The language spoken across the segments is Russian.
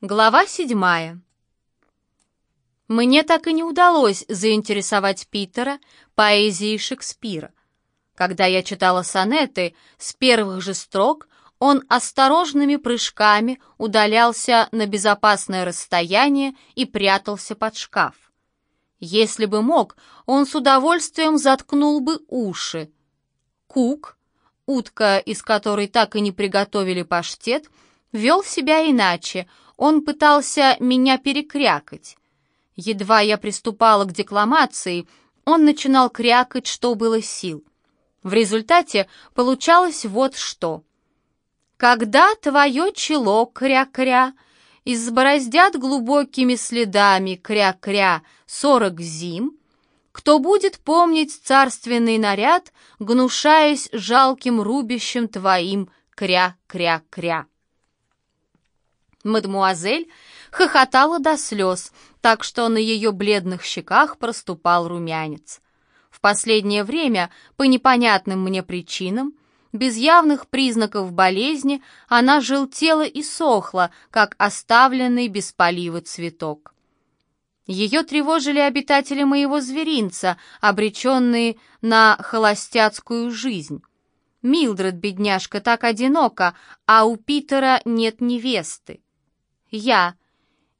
Глава седьмая. Мне так и не удалось заинтересовать Питера поэзией Шекспира. Когда я читала сонеты, с первых же строк он осторожными прыжками удалялся на безопасное расстояние и прятался под шкаф. Если бы мог, он с удовольствием заткнул бы уши. Кук, утка, из которой так и не приготовили паштет, вел себя иначе — он пытался меня перекрякать. Едва я приступала к декламации, он начинал крякать, что было сил. В результате получалось вот что. «Когда твое чело кря-кря, избороздят глубокими следами кря-кря сорок зим, кто будет помнить царственный наряд, гнушаясь жалким рубищем твоим кря-кря-кря?» Мадмуазель хохотала до слез, так что на ее бледных щеках проступал румянец. В последнее время, по непонятным мне причинам, без явных признаков болезни, она желтела и сохла, как оставленный без полива цветок. Ее тревожили обитатели моего зверинца, обреченные на холостяцкую жизнь. Милдред, бедняжка, так одинока, а у Питера нет невесты. Я.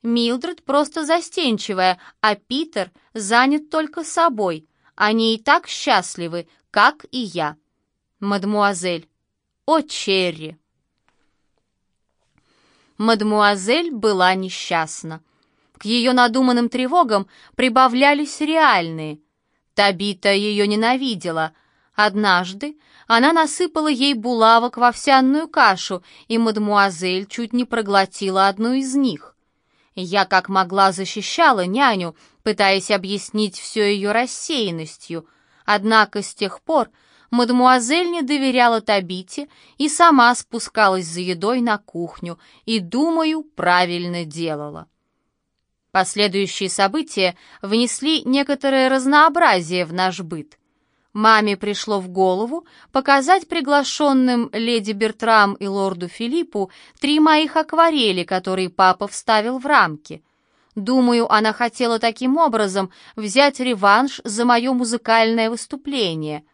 Милдред просто застенчивая, а Питер занят только собой. Они и так счастливы, как и я. Мадмуазель. О, Черри. Мадмуазель была несчастна. К ее надуманным тревогам прибавлялись реальные. Табита ее ненавидела. Однажды она насыпала ей булавок в овсяную кашу, и мадмуазель чуть не проглотила одну из них. Я как могла защищала няню, пытаясь объяснить все ее рассеянностью, однако с тех пор мадмуазель не доверяла Табите и сама спускалась за едой на кухню, и, думаю, правильно делала. Последующие события внесли некоторое разнообразие в наш быт. Маме пришло в голову показать приглашенным леди Бертрам и лорду Филиппу три моих акварели, которые папа вставил в рамки. Думаю, она хотела таким образом взять реванш за мое музыкальное выступление.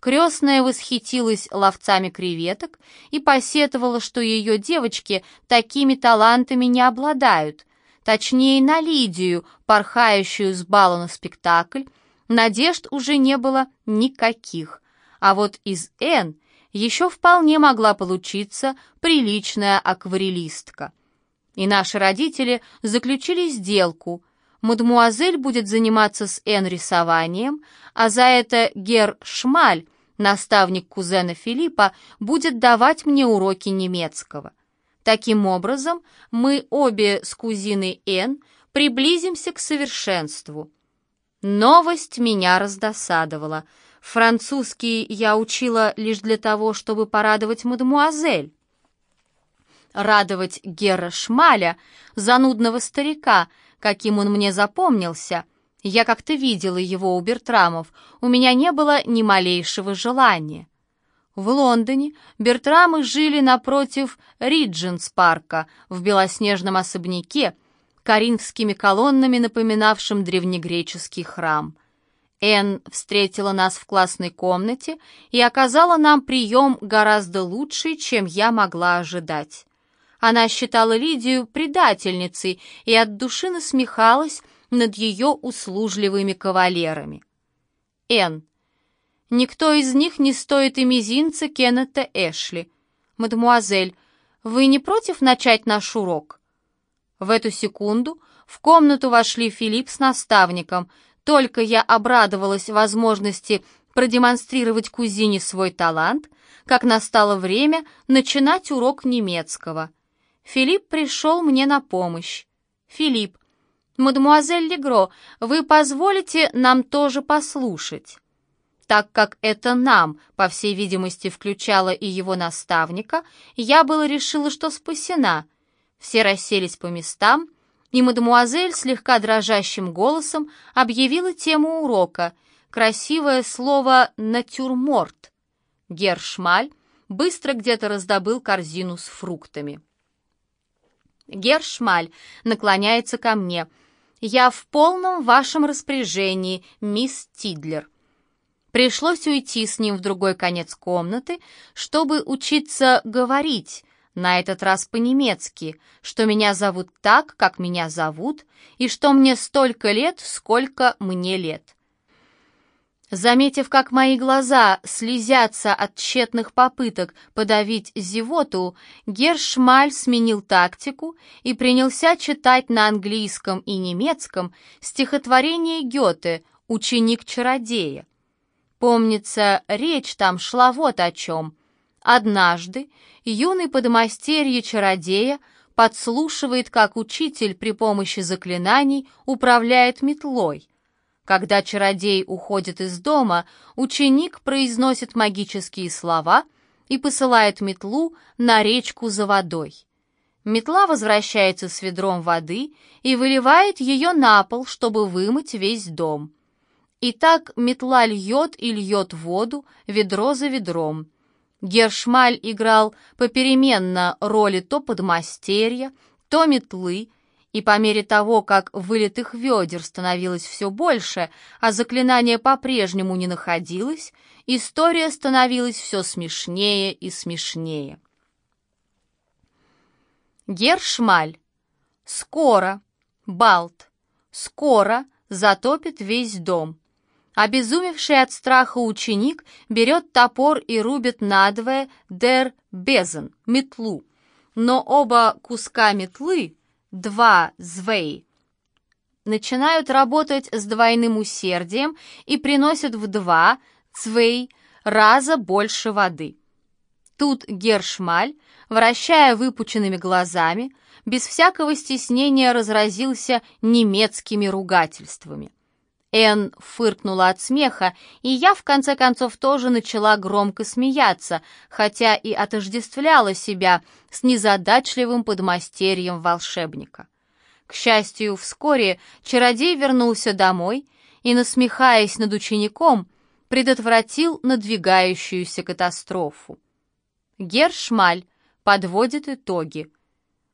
Крестная восхитилась ловцами креветок и посетовала, что ее девочки такими талантами не обладают. Точнее, на Лидию, порхающую с бала на спектакль, Надежд уже не было никаких, а вот из Н еще вполне могла получиться приличная акварелистка. И наши родители заключили сделку. Мадмуазель будет заниматься с Н рисованием, а за это Гер Шмаль, наставник кузена Филиппа, будет давать мне уроки немецкого. Таким образом, мы обе с кузиной Н приблизимся к совершенству – Новость меня раздосадовала. Французский я учила лишь для того, чтобы порадовать мадемуазель. Радовать Гера Шмаля, занудного старика, каким он мне запомнился, я как-то видела его у Бертрамов, у меня не было ни малейшего желания. В Лондоне Бертрамы жили напротив Ридженс-парка в белоснежном особняке, коринфскими колоннами, напоминавшим древнегреческий храм. Энн встретила нас в классной комнате и оказала нам прием гораздо лучший, чем я могла ожидать. Она считала Лидию предательницей и от души насмехалась над ее услужливыми кавалерами. Энн. Никто из них не стоит и мизинца Кеннета Эшли. Мадемуазель, вы не против начать наш урок? В эту секунду в комнату вошли Филипп с наставником. Только я обрадовалась возможности продемонстрировать кузине свой талант, как настало время начинать урок немецкого. Филипп пришел мне на помощь. «Филипп, мадемуазель Легро, вы позволите нам тоже послушать?» Так как это нам, по всей видимости, включало и его наставника, я было решила, что спасена — все расселись по местам, и мадемуазель слегка дрожащим голосом объявила тему урока «Красивое слово «натюрморт». Гершмаль быстро где-то раздобыл корзину с фруктами. Гершмаль наклоняется ко мне. «Я в полном вашем распоряжении, мисс Тидлер». Пришлось уйти с ним в другой конец комнаты, чтобы учиться говорить, на этот раз по-немецки, что меня зовут так, как меня зовут, и что мне столько лет, сколько мне лет. Заметив, как мои глаза слезятся от тщетных попыток подавить зевоту, Гершмаль сменил тактику и принялся читать на английском и немецком стихотворение Гёте «Ученик-чародея». Помнится, речь там шла вот о чем. Однажды юный подмастерье-чародея подслушивает, как учитель при помощи заклинаний управляет метлой. Когда чародей уходит из дома, ученик произносит магические слова и посылает метлу на речку за водой. Метла возвращается с ведром воды и выливает ее на пол, чтобы вымыть весь дом. И так метла льет и льет воду, ведро за ведром. Гершмаль играл попеременно роли то подмастерья, то метлы, и по мере того, как вылитых ведер становилось все больше, а заклинание по-прежнему не находилось, история становилась все смешнее и смешнее. Гершмаль. Скоро. Балт. Скоро затопит весь дом. Обезумевший от страха ученик берет топор и рубит надвое дер безен, метлу. Но оба куска метлы, два звей, начинают работать с двойным усердием и приносят в два цвей раза больше воды. Тут Гершмаль, вращая выпученными глазами, без всякого стеснения разразился немецкими ругательствами. Энн фыркнула от смеха, и я, в конце концов, тоже начала громко смеяться, хотя и отождествляла себя с незадачливым подмастерьем волшебника. К счастью, вскоре чародей вернулся домой и, насмехаясь над учеником, предотвратил надвигающуюся катастрофу. Гершмаль подводит итоги.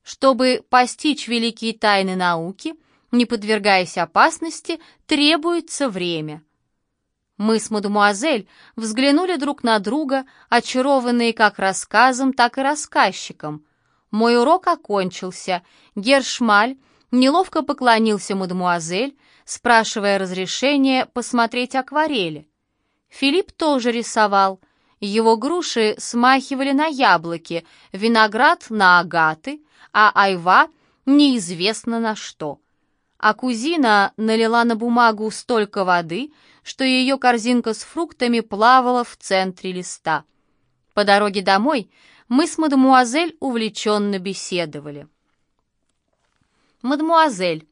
Чтобы постичь великие тайны науки — не подвергаясь опасности, требуется время. Мы с мадемуазель взглянули друг на друга, очарованные как рассказом, так и рассказчиком. Мой урок окончился. Гершмаль неловко поклонился мадемуазель, спрашивая разрешения посмотреть акварели. Филипп тоже рисовал. Его груши смахивали на яблоки, виноград на агаты, а айва неизвестно на что а кузина налила на бумагу столько воды, что ее корзинка с фруктами плавала в центре листа. По дороге домой мы с мадемуазель увлеченно беседовали. «Мадемуазель,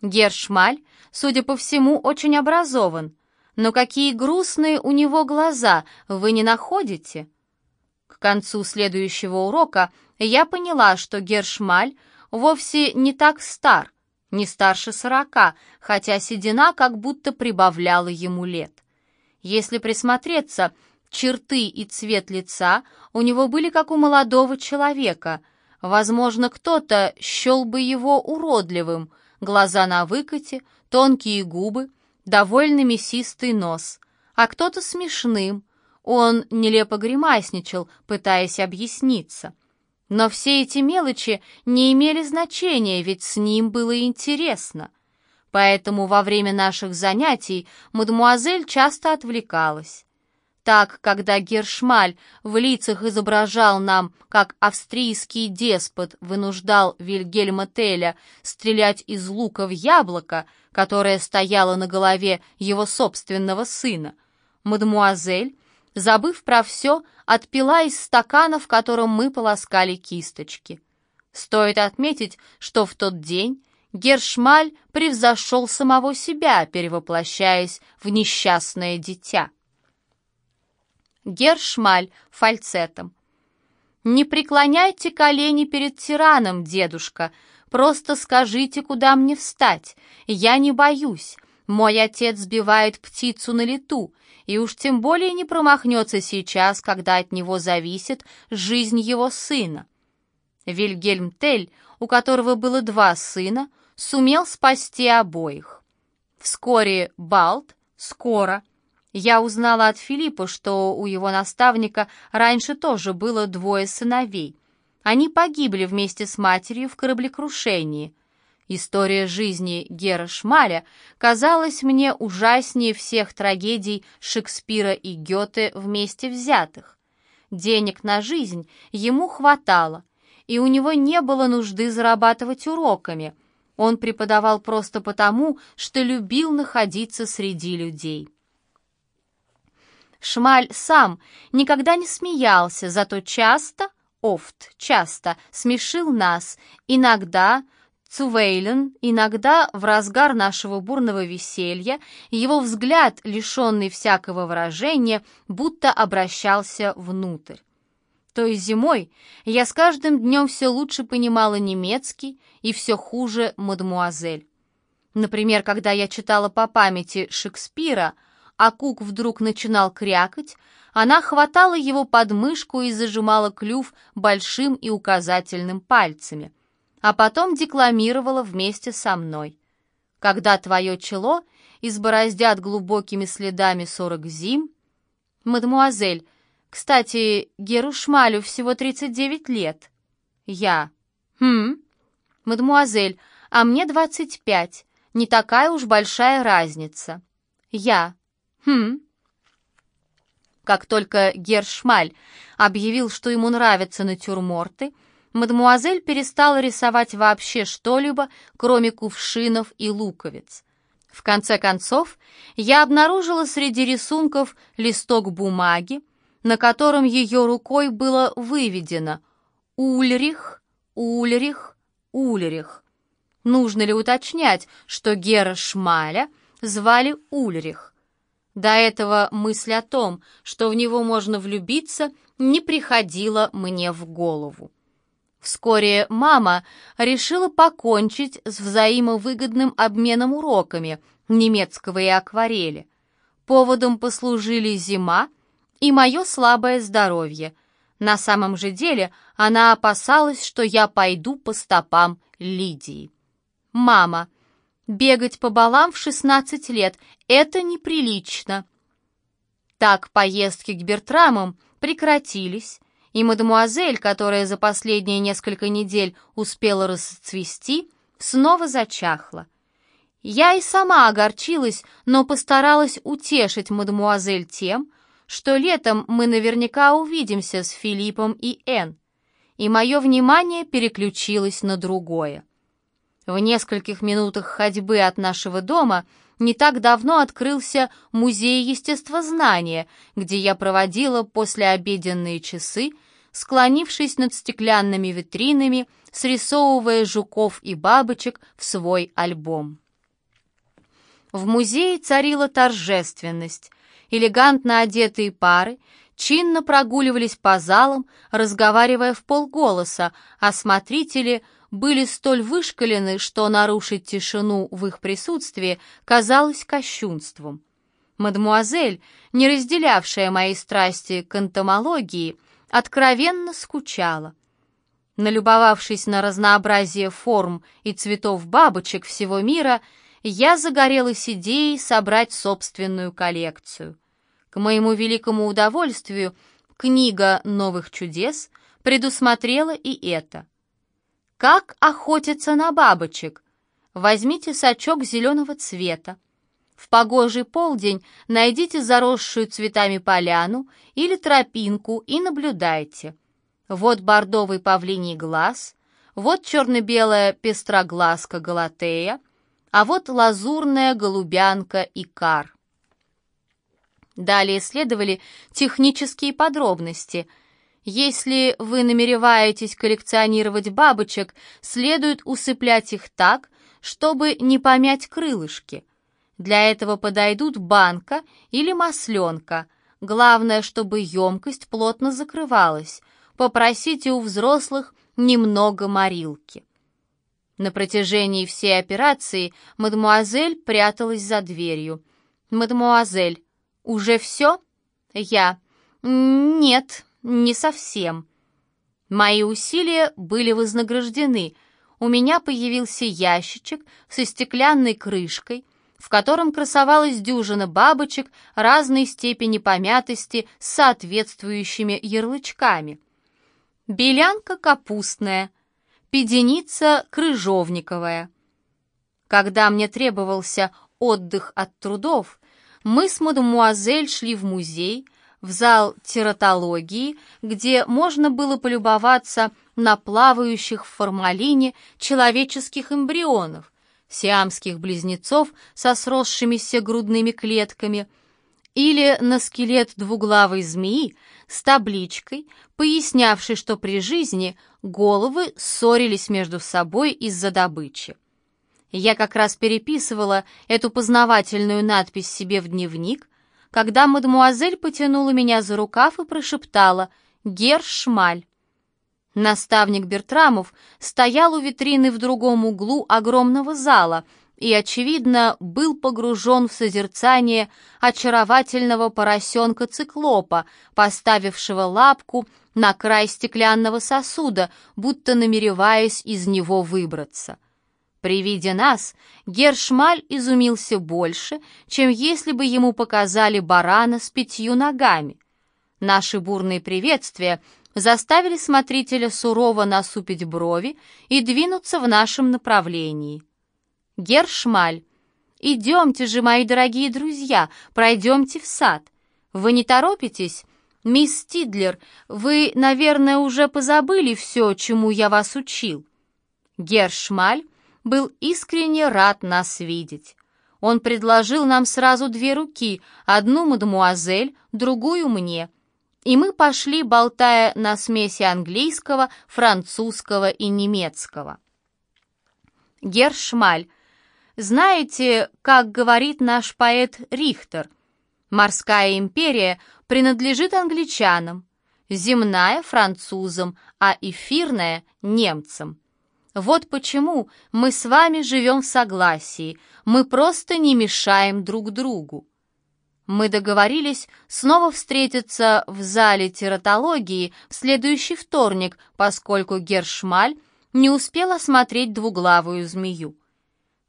Гершмаль, судя по всему, очень образован, но какие грустные у него глаза, вы не находите?» К концу следующего урока я поняла, что Гершмаль вовсе не так стар, не старше сорока, хотя седина как будто прибавляла ему лет. Если присмотреться, черты и цвет лица у него были как у молодого человека. Возможно, кто-то счел бы его уродливым, глаза на выкате, тонкие губы, довольно мясистый нос, а кто-то смешным. Он нелепо гримасничал, пытаясь объясниться. Но все эти мелочи не имели значения, ведь с ним было интересно. Поэтому во время наших занятий мадемуазель часто отвлекалась. Так, когда Гершмаль в лицах изображал нам, как австрийский деспот вынуждал Вильгельма Теля стрелять из лука в яблоко, которое стояло на голове его собственного сына, мадемуазель забыв про все, отпила из стакана, в котором мы полоскали кисточки. Стоит отметить, что в тот день Гершмаль превзошел самого себя, перевоплощаясь в несчастное дитя. Гершмаль фальцетом. «Не преклоняйте колени перед тираном, дедушка, просто скажите, куда мне встать. Я не боюсь. Мой отец сбивает птицу на лету, и уж тем более не промахнется сейчас, когда от него зависит жизнь его сына. Вильгельм Тель, у которого было два сына, сумел спасти обоих. Вскоре Балт, скоро, я узнала от Филиппа, что у его наставника раньше тоже было двое сыновей. Они погибли вместе с матерью в кораблекрушении. История жизни Гера Шмаля казалась мне ужаснее всех трагедий Шекспира и Гёте вместе взятых. Денег на жизнь ему хватало, и у него не было нужды зарабатывать уроками. Он преподавал просто потому, что любил находиться среди людей. Шмаль сам никогда не смеялся, зато часто, офт, часто смешил нас, иногда Цувейлен, иногда в разгар нашего бурного веселья его взгляд, лишенный всякого выражения, будто обращался внутрь. Той зимой я с каждым днем все лучше понимала немецкий и все хуже мадмуазель. Например, когда я читала по памяти Шекспира — а Кук вдруг начинал крякать, она хватала его под мышку и зажимала клюв большим и указательным пальцами, а потом декламировала вместе со мной. «Когда твое чело избороздят глубокими следами сорок зим...» «Мадемуазель, кстати, Геру Шмалю всего тридцать девять лет». «Я...» «Хм...» «Мадемуазель, а мне двадцать пять. Не такая уж большая разница». «Я...» «Хм». Как только Гершмаль объявил, что ему нравятся натюрморты, мадемуазель перестала рисовать вообще что-либо, кроме кувшинов и луковиц. В конце концов, я обнаружила среди рисунков листок бумаги, на котором ее рукой было выведено «Ульрих, Ульрих, Ульрих». Нужно ли уточнять, что Гера Шмаля звали Ульрих? До этого мысль о том, что в него можно влюбиться, не приходила мне в голову. Вскоре мама решила покончить с взаимовыгодным обменом уроками немецкого и акварели. Поводом послужили зима и мое слабое здоровье. На самом же деле она опасалась, что я пойду по стопам Лидии. «Мама, Бегать по балам в 16 лет — это неприлично. Так поездки к Бертрамам прекратились, и мадемуазель, которая за последние несколько недель успела расцвести, снова зачахла. Я и сама огорчилась, но постаралась утешить мадемуазель тем, что летом мы наверняка увидимся с Филиппом и Энн, и мое внимание переключилось на другое. В нескольких минутах ходьбы от нашего дома не так давно открылся музей естествознания, где я проводила послеобеденные часы, склонившись над стеклянными витринами, срисовывая жуков и бабочек в свой альбом. В музее царила торжественность. Элегантно одетые пары чинно прогуливались по залам, разговаривая в полголоса, а смотрители были столь вышкалены, что нарушить тишину в их присутствии казалось кощунством. Мадмуазель, не разделявшая моей страсти к энтомологии, откровенно скучала. Налюбовавшись на разнообразие форм и цветов бабочек всего мира, я загорелась идеей собрать собственную коллекцию. К моему великому удовольствию книга «Новых чудес» предусмотрела и это. Как охотиться на бабочек? Возьмите сачок зеленого цвета. В погожий полдень найдите заросшую цветами поляну или тропинку и наблюдайте. Вот бордовый павлиний глаз, вот черно-белая пестроглазка галатея, а вот лазурная голубянка и кар. Далее следовали технические подробности – если вы намереваетесь коллекционировать бабочек, следует усыплять их так, чтобы не помять крылышки. Для этого подойдут банка или масленка. Главное, чтобы емкость плотно закрывалась. Попросите у взрослых немного морилки. На протяжении всей операции мадемуазель пряталась за дверью. «Мадемуазель, уже все?» «Я». «Нет, «Не совсем». Мои усилия были вознаграждены. У меня появился ящичек со стеклянной крышкой, в котором красовалась дюжина бабочек разной степени помятости с соответствующими ярлычками. Белянка капустная, педеница крыжовниковая. Когда мне требовался отдых от трудов, мы с мадемуазель шли в музей, в зал тератологии, где можно было полюбоваться на плавающих в формалине человеческих эмбрионов, сиамских близнецов со сросшимися грудными клетками, или на скелет двуглавой змеи с табличкой, пояснявшей, что при жизни головы ссорились между собой из-за добычи. Я как раз переписывала эту познавательную надпись себе в дневник, когда мадемуазель потянула меня за рукав и прошептала «Гершмаль». Наставник Бертрамов стоял у витрины в другом углу огромного зала и, очевидно, был погружен в созерцание очаровательного поросенка-циклопа, поставившего лапку на край стеклянного сосуда, будто намереваясь из него выбраться. При виде нас Гершмаль изумился больше, чем если бы ему показали барана с пятью ногами. Наши бурные приветствия заставили смотрителя сурово насупить брови и двинуться в нашем направлении. Гершмаль, идемте же, мои дорогие друзья, пройдемте в сад. Вы не торопитесь? Мисс Тидлер, вы, наверное, уже позабыли все, чему я вас учил. Гершмаль был искренне рад нас видеть. Он предложил нам сразу две руки, одну мадемуазель, другую мне. И мы пошли, болтая на смеси английского, французского и немецкого. Гершмаль. Знаете, как говорит наш поэт Рихтер, морская империя принадлежит англичанам, земная — французам, а эфирная — немцам. Вот почему мы с вами живем в согласии, мы просто не мешаем друг другу. Мы договорились снова встретиться в зале тератологии в следующий вторник, поскольку Гершмаль не успел осмотреть двуглавую змею.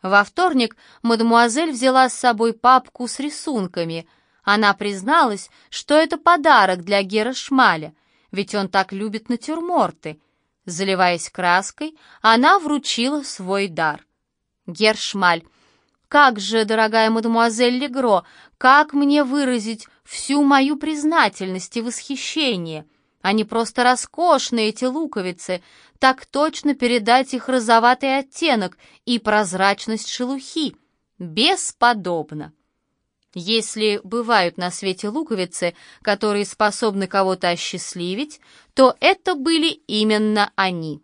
Во вторник мадемуазель взяла с собой папку с рисунками. Она призналась, что это подарок для Гера Шмаля, ведь он так любит натюрморты — Заливаясь краской, она вручила свой дар. Гершмаль, как же, дорогая мадемуазель Легро, как мне выразить всю мою признательность и восхищение? Они просто роскошные, эти луковицы, так точно передать их розоватый оттенок и прозрачность шелухи. Бесподобно. Если бывают на свете луковицы, которые способны кого-то осчастливить, то это были именно они.